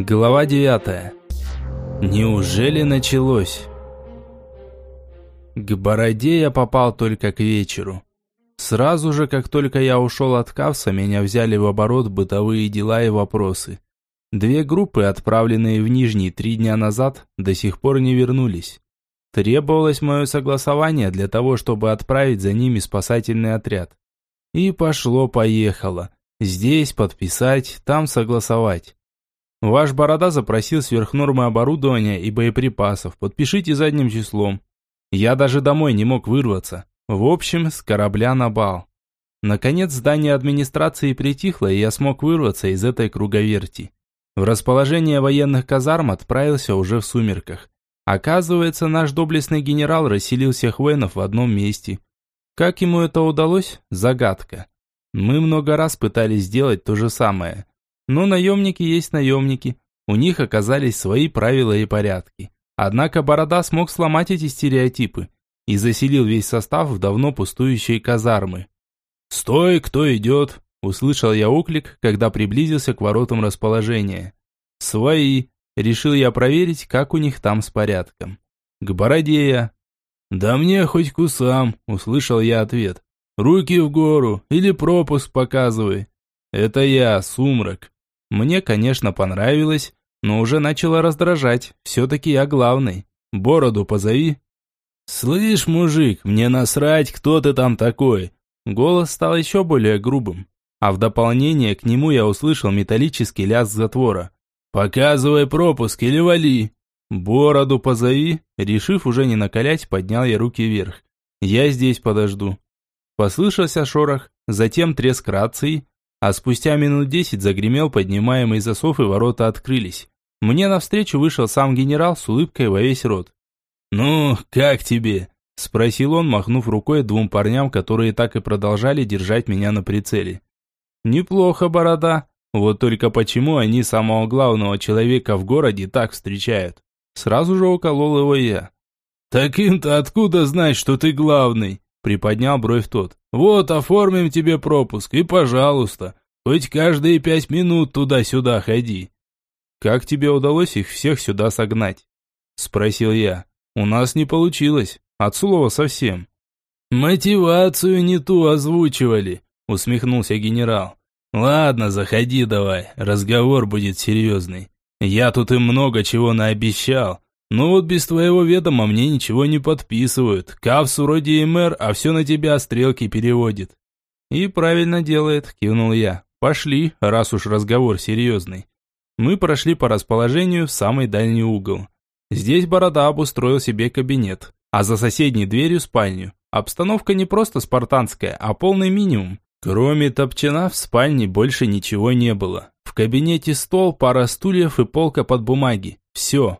Глава 9. Неужели началось? К Бороде я попал только к вечеру. Сразу же, как только я ушел от Кавса, меня взяли в оборот бытовые дела и вопросы. Две группы, отправленные в Нижний три дня назад, до сих пор не вернулись. Требовалось мое согласование для того, чтобы отправить за ними спасательный отряд. И пошло-поехало. Здесь подписать, там согласовать. Ваш Борода запросил сверхнормы оборудования и боеприпасов. Подпишите задним числом. Я даже домой не мог вырваться. В общем, с корабля на бал. Наконец здание администрации притихло, и я смог вырваться из этой круговерти. В расположение военных казарм отправился уже в сумерках. Оказывается, наш доблестный генерал расселил всех воинов в одном месте. Как ему это удалось? Загадка. Мы много раз пытались сделать то же самое. Но наемники есть наемники. У них оказались свои правила и порядки. Однако Борода смог сломать эти стереотипы и заселил весь состав в давно пустующие казармы. «Стой, кто идет!» – услышал я оклик, когда приблизился к воротам расположения. «Свои!» – решил я проверить, как у них там с порядком. «К Бороде я!» «Да мне хоть кусам!» – услышал я ответ. «Руки в гору или пропуск показывай!» «Это я, Сумрак!» Мне, конечно, понравилось, но уже начало раздражать. Все-таки я главный. Бороду позови. «Слышь, мужик, мне насрать, кто ты там такой!» Голос стал еще более грубым. А в дополнение к нему я услышал металлический лязг затвора. «Показывай пропуск или вали!» «Бороду позови!» Решив уже не накалять, поднял я руки вверх. «Я здесь подожду». Послышался шорох, затем треск рации, а спустя минут десять загремел поднимаемый засов и ворота открылись. Мне навстречу вышел сам генерал с улыбкой во весь рот. «Ну, как тебе?» – спросил он, махнув рукой двум парням, которые так и продолжали держать меня на прицеле. «Неплохо, борода. Вот только почему они самого главного человека в городе так встречают?» Сразу же уколол его я. «Так им-то откуда знать, что ты главный?» Приподнял бровь тот. «Вот, оформим тебе пропуск, и пожалуйста, хоть каждые пять минут туда-сюда ходи». «Как тебе удалось их всех сюда согнать?» Спросил я. «У нас не получилось, от слова совсем». «Мотивацию не ту озвучивали», усмехнулся генерал. «Ладно, заходи давай, разговор будет серьезный. Я тут им много чего наобещал, ну вот без твоего ведома мне ничего не подписывают. Кавс вроде и мэр, а все на тебя стрелки переводит. И правильно делает, кивнул я. Пошли, раз уж разговор серьезный. Мы прошли по расположению в самый дальний угол. Здесь Борода обустроил себе кабинет, а за соседней дверью спальню. Обстановка не просто спартанская, а полный минимум. Кроме топчана в спальне больше ничего не было. В кабинете стол, пара стульев и полка под бумаги. Все.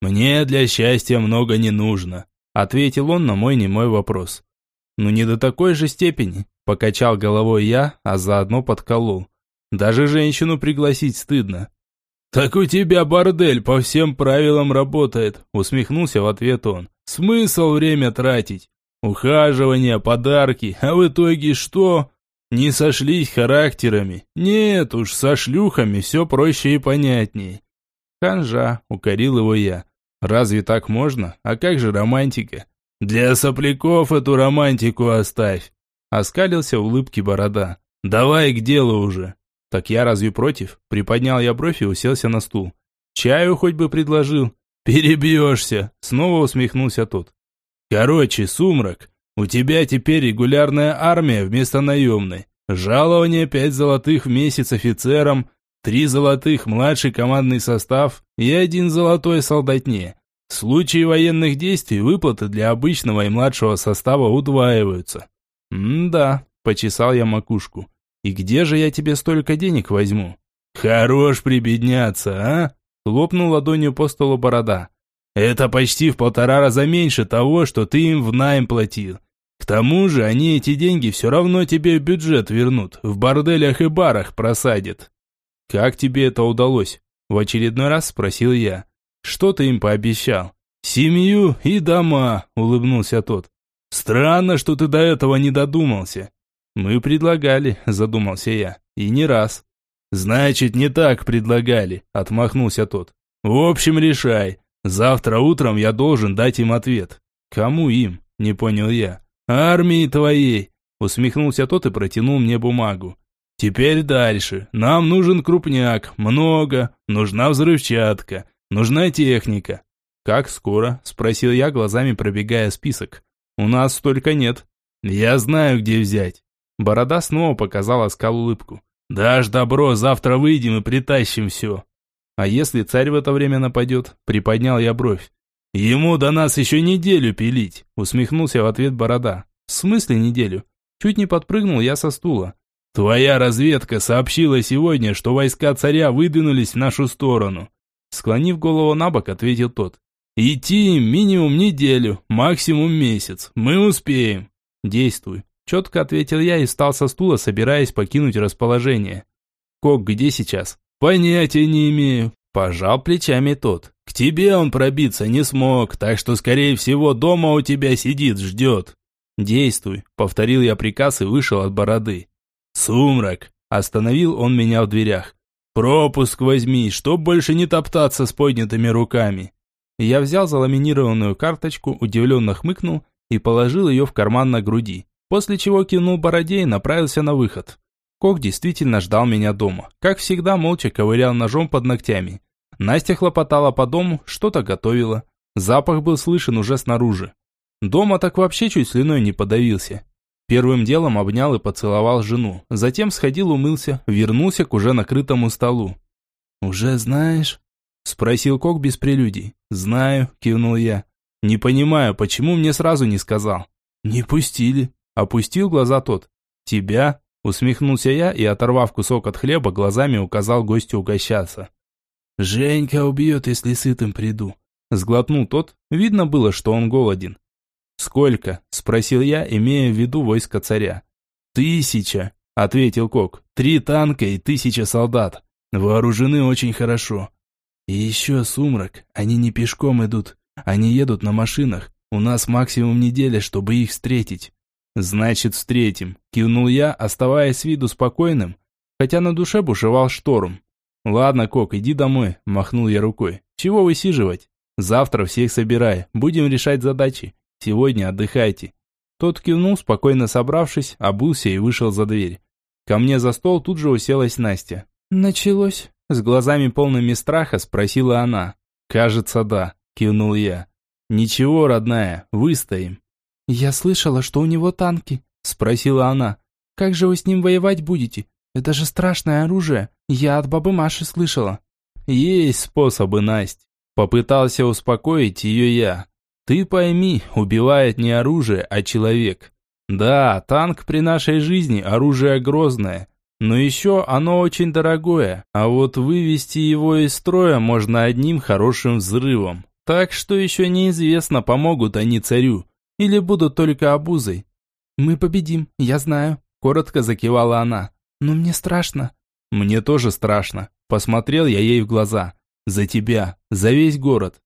«Мне для счастья много не нужно», – ответил он на мой немой вопрос. «Ну не до такой же степени», – покачал головой я, а заодно подколол. «Даже женщину пригласить стыдно». «Так у тебя бордель по всем правилам работает», – усмехнулся в ответ он. «Смысл время тратить? Ухаживание, подарки, а в итоге что? Не сошлись характерами? Нет уж, со шлюхами все проще и понятнее». «Ханжа», – укорил его я. Разве так можно? А как же романтика? Для сопляков эту романтику оставь. Оскалился улыбки борода. Давай к делу уже. Так я разве против? Приподнял я бровь и уселся на стул. Чаю хоть бы предложил. Перебьешься. Снова усмехнулся тот. Короче, сумрак. У тебя теперь регулярная армия вместо наемной. Жалование пять золотых в месяц офицерам, Три золотых младший командный состав и один золотой солдатне. В случае военных действий выплаты для обычного и младшего состава удваиваются. «М-да», – почесал я макушку. «И где же я тебе столько денег возьму?» «Хорош прибедняться, а?» – хлопнул ладонью по столу борода. «Это почти в полтора раза меньше того, что ты им в найм платил. К тому же они эти деньги все равно тебе в бюджет вернут, в борделях и барах просадят. «Как тебе это удалось?» В очередной раз спросил я. «Что ты им пообещал?» «Семью и дома», – улыбнулся тот. «Странно, что ты до этого не додумался». «Мы предлагали», – задумался я. «И не раз». «Значит, не так предлагали», – отмахнулся тот. «В общем, решай. Завтра утром я должен дать им ответ». «Кому им?» – не понял я. «Армии твоей», – усмехнулся тот и протянул мне бумагу. «Теперь дальше. Нам нужен крупняк, много, нужна взрывчатка, нужна техника». «Как скоро?» – спросил я, глазами пробегая список. «У нас столько нет». «Я знаю, где взять». Борода снова показала скал улыбку. «Дашь добро, завтра выйдем и притащим все». «А если царь в это время нападет?» – приподнял я бровь. «Ему до нас еще неделю пилить», – усмехнулся в ответ Борода. «В смысле неделю?» Чуть не подпрыгнул я со стула. «Твоя разведка сообщила сегодня, что войска царя выдвинулись в нашу сторону». Склонив голову на бок, ответил тот. «Идти им минимум неделю, максимум месяц. Мы успеем». «Действуй», – четко ответил я и встал со стула, собираясь покинуть расположение. «Кок где сейчас?» «Понятия не имею», – пожал плечами тот. «К тебе он пробиться не смог, так что, скорее всего, дома у тебя сидит, ждет». «Действуй», – повторил я приказ и вышел от бороды. «Сумрак!» – остановил он меня в дверях. «Пропуск возьми, чтоб больше не топтаться с поднятыми руками». Я взял заламинированную карточку, удивленно хмыкнул и положил ее в карман на груди, после чего кинул бороде и направился на выход. Кок действительно ждал меня дома. Как всегда, молча ковырял ножом под ногтями. Настя хлопотала по дому, что-то готовила. Запах был слышен уже снаружи. Дома так вообще чуть слюной не подавился. Первым делом обнял и поцеловал жену. Затем сходил умылся, вернулся к уже накрытому столу. «Уже знаешь?» Спросил Кок без прелюдий. «Знаю», кивнул я. «Не понимаю, почему мне сразу не сказал?» «Не пустили», опустил глаза тот. «Тебя?» Усмехнулся я и, оторвав кусок от хлеба, глазами указал гостю угощаться. «Женька убьет, если сытым приду», Сглотнул тот, видно было, что он голоден. «Сколько?» – спросил я, имея в виду войско царя. «Тысяча», – ответил Кок. «Три танка и тысяча солдат. Вооружены очень хорошо. И еще сумрак. Они не пешком идут. Они едут на машинах. У нас максимум неделя, чтобы их встретить». «Значит, встретим», – кивнул я, оставаясь с виду спокойным, хотя на душе бушевал шторм. «Ладно, Кок, иди домой», – махнул я рукой. «Чего высиживать? Завтра всех собирай, будем решать задачи. Сегодня отдыхайте». Тот кивнул, спокойно собравшись, обулся и вышел за дверь. Ко мне за стол тут же уселась Настя. «Началось?» С глазами полными страха спросила она. «Кажется, да», кивнул я. «Ничего, родная, выстоим». «Я слышала, что у него танки», спросила она. «Как же вы с ним воевать будете? Это же страшное оружие. Я от бабы Маши слышала». «Есть способы, Насть». Попытался успокоить ее я. Ты пойми, убивает не оружие, а человек. Да, танк при нашей жизни оружие грозное, но еще оно очень дорогое, а вот вывести его из строя можно одним хорошим взрывом. Так что еще неизвестно, помогут они царю или будут только обузой. «Мы победим, я знаю», – коротко закивала она. «Но мне страшно». «Мне тоже страшно», – посмотрел я ей в глаза. «За тебя, за весь город.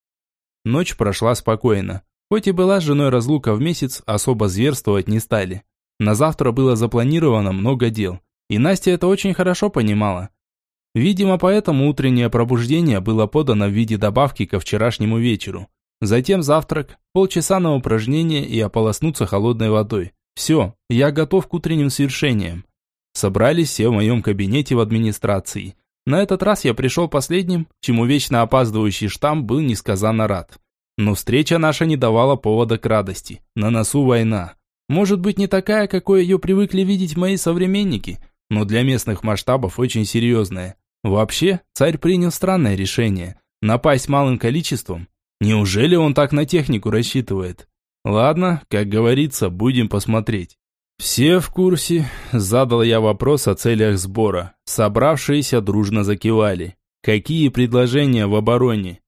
Ночь прошла спокойно. Хоть и была с женой разлука в месяц, особо зверствовать не стали. На завтра было запланировано много дел. И Настя это очень хорошо понимала. Видимо, поэтому утреннее пробуждение было подано в виде добавки ко вчерашнему вечеру. Затем завтрак, полчаса на упражнение и ополоснуться холодной водой. Все, я готов к утренним свершениям. Собрались все в моем кабинете в администрации. На этот раз я пришел последним, чему вечно опаздывающий штамм был несказанно рад. Но встреча наша не давала повода к радости. На носу война. Может быть не такая, какой ее привыкли видеть мои современники, но для местных масштабов очень серьезная. Вообще, царь принял странное решение – напасть малым количеством. Неужели он так на технику рассчитывает? Ладно, как говорится, будем посмотреть. «Все в курсе?» – задал я вопрос о целях сбора. Собравшиеся дружно закивали. «Какие предложения в обороне?»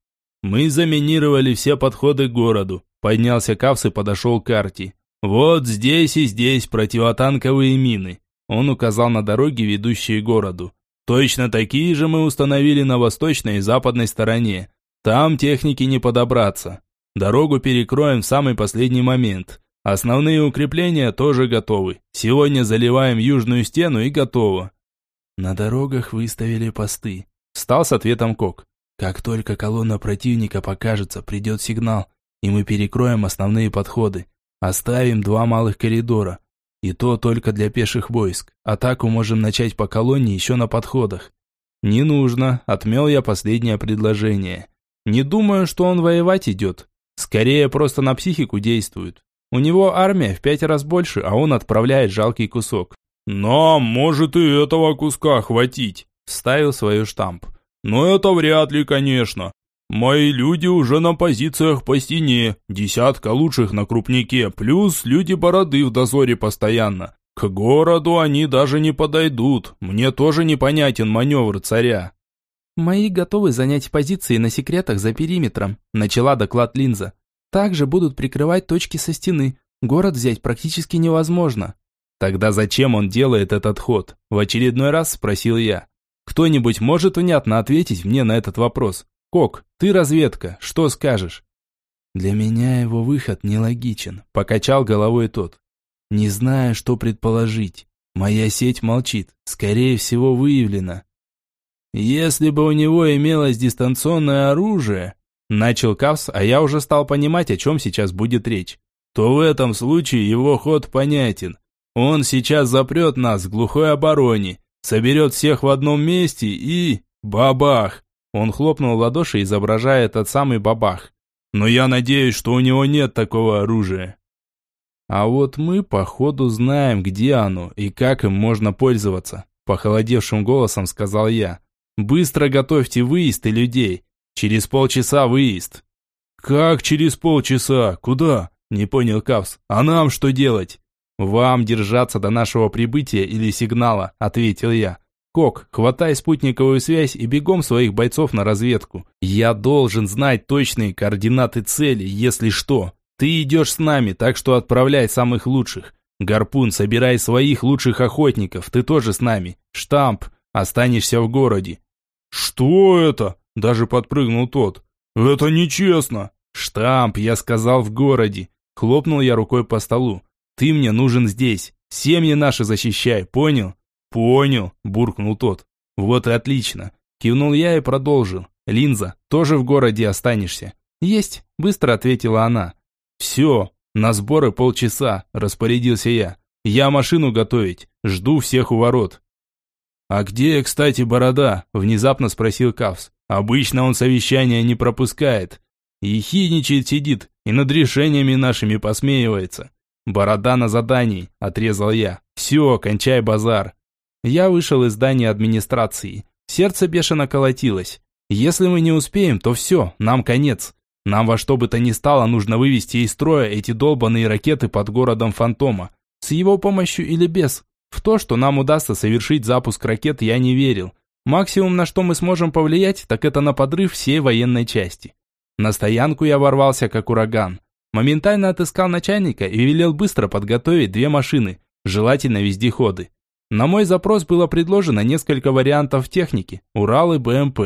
«Мы заминировали все подходы к городу», – поднялся Кавс и подошел к карте. «Вот здесь и здесь противотанковые мины». Он указал на дороги, ведущие к городу. «Точно такие же мы установили на восточной и западной стороне. Там техники не подобраться. Дорогу перекроем в самый последний момент». Основные укрепления тоже готовы. Сегодня заливаем южную стену и готово. На дорогах выставили посты. Стал с ответом Кок. Как только колонна противника покажется, придет сигнал, и мы перекроем основные подходы. Оставим два малых коридора. И то только для пеших войск. Атаку можем начать по колонне еще на подходах. Не нужно, отмел я последнее предложение. Не думаю, что он воевать идет. Скорее, просто на психику действует. У него армия в пять раз больше, а он отправляет жалкий кусок. «Нам может и этого куска хватить», – вставил свою штамп. «Но это вряд ли, конечно. Мои люди уже на позициях по стене, десятка лучших на крупнике, плюс люди бороды в дозоре постоянно. К городу они даже не подойдут, мне тоже непонятен маневр царя». «Мои готовы занять позиции на секретах за периметром», – начала доклад Линза. «Также будут прикрывать точки со стены. Город взять практически невозможно». «Тогда зачем он делает этот ход?» – в очередной раз спросил я. «Кто-нибудь может внятно ответить мне на этот вопрос? Кок, ты разведка, что скажешь?» «Для меня его выход нелогичен», – покачал головой тот. «Не знаю, что предположить. Моя сеть молчит, скорее всего, выявлена. Если бы у него имелось дистанционное оружие, начал Кавс, а я уже стал понимать, о чем сейчас будет речь, то в этом случае его ход понятен. Он сейчас запрет нас в глухой обороне, соберет всех в одном месте и... бабах! Он хлопнул в ладоши, изображая тот самый бабах. Но я надеюсь, что у него нет такого оружия. А вот мы, походу, знаем, где оно и как им можно пользоваться, похолодевшим голосом сказал я. Быстро готовьте выезд и людей. Через полчаса выезд. Как через полчаса? Куда? Не понял Кавс. А нам что делать? Вам держаться до нашего прибытия или сигнала, ответил я. Кок, хватай спутниковую связь и бегом своих бойцов на разведку. Я должен знать точные координаты цели, если что. Ты идешь с нами, так что отправляй самых лучших. Гарпун, собирай своих лучших охотников, ты тоже с нами. Штамп, останешься в городе. «Что это?» – даже подпрыгнул тот. «Это нечестно!» «Штамп, я сказал, в городе!» Хлопнул я рукой по столу. «Ты мне нужен здесь. Семьи наши защищай, понял?» «Понял», – буркнул тот. «Вот и отлично!» Кивнул я и продолжил. «Линза, тоже в городе останешься?» «Есть», – быстро ответила она. «Все, на сборы полчаса», – распорядился я. «Я машину готовить. Жду всех у ворот». «А где, кстати, Борода?» – внезапно спросил Кавс. «Обычно он совещания не пропускает. И хиничает сидит, и над решениями нашими посмеивается. Борода на задании», – отрезал я. «Все, кончай базар». Я вышел из здания администрации. Сердце бешено колотилось. Если мы не успеем, то все, нам конец. Нам во что бы то ни стало нужно вывести из строя эти долбанные ракеты под городом Фантома. С его помощью или без. В то, что нам удастся совершить запуск ракет, я не верил. Максимум, на что мы сможем повлиять, так это на подрыв всей военной части. На стоянку я ворвался как ураган. Моментально отыскал начальника и велел быстро подготовить две машины, желательно вездеходы. На мой запрос было предложено несколько вариантов техники, Урал и БМП.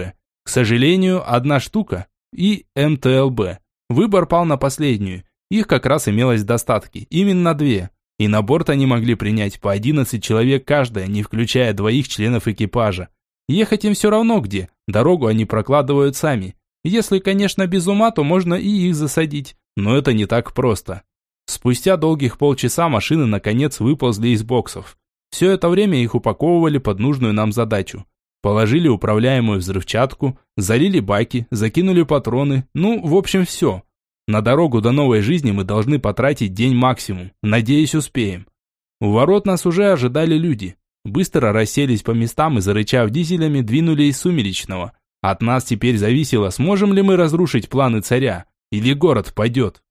К сожалению, одна штука и МТЛБ. Выбор пал на последнюю. Их как раз имелось в достатке, именно две и на борт они могли принять по 11 человек каждая, не включая двоих членов экипажа. Ехать им все равно где, дорогу они прокладывают сами. Если, конечно, без ума, то можно и их засадить, но это не так просто. Спустя долгих полчаса машины наконец выползли из боксов. Все это время их упаковывали под нужную нам задачу. Положили управляемую взрывчатку, залили баки, закинули патроны, ну, в общем, все. На дорогу до новой жизни мы должны потратить день максимум. Надеюсь, успеем. У ворот нас уже ожидали люди. Быстро расселись по местам и, зарычав дизелями, двинули из Сумеречного. От нас теперь зависело, сможем ли мы разрушить планы царя, или город пойдет.